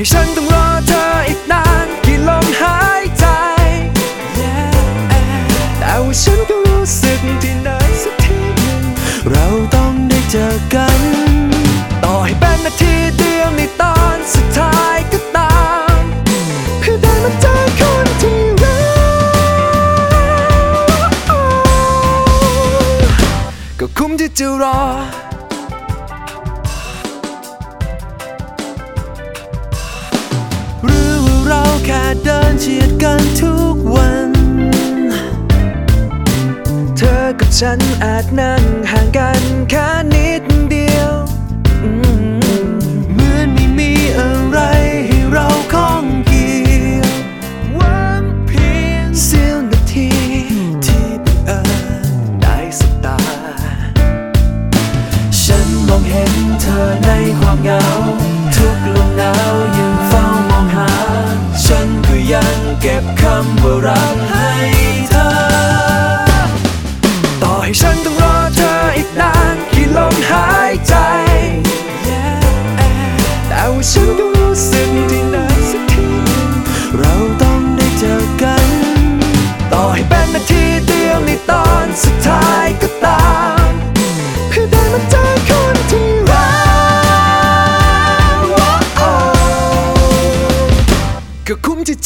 ให้ฉันต้องรอเธออีกนานกี่ลมหายใจ แต่ว่าฉันก็รู้สึกที่ไหนสักทีหนึ่งเราต้องได้เจอกัน ต่อให้เป็นนาทีเดียวในตอนสุดท้ายก็ตามเพื่อได้มาเจอคนที่รักก็คุ้มที่จะรอ เดินเฉียดกันทุกวัน เธอกับฉันอาจนั่งห่างกันแค่นิดเดียว เหมือนไม่มีอะไรให้เราข้องเกี่ยววังเพียงเสี้ยวนาที ที่บังเอิญได้สบตา ฉันมองเห็นเธอในความเหงา ทุกลมหนาว เก็บคำว่ารัก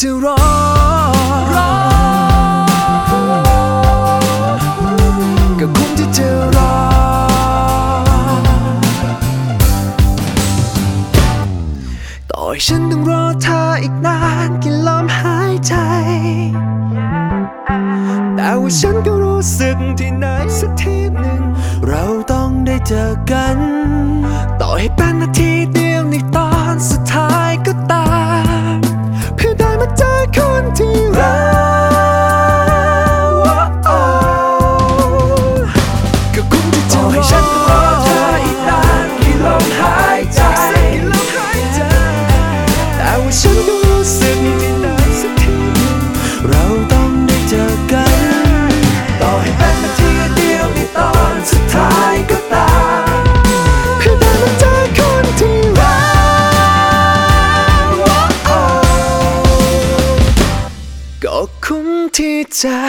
จะรอรอก็คุ้มที่จะรอ ต่อให้ฉันต้องรอเธออีกนานกี่ลมหายใจ แต่ว่าฉันก็รู้สึกที่ไหนสักทีหนึ่ง เราต้องได้เจอกัน ต่อให้เป็นนาที ฉันรู้สึกได้สักทีเราต้องได้เจอกัน ต่อให้เป็นนาทีเดียวในตอนสุดท้ายก็ตามเพื่อได้มาเจอคนที่รักก็คุ้มที่จะ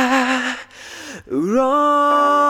รอ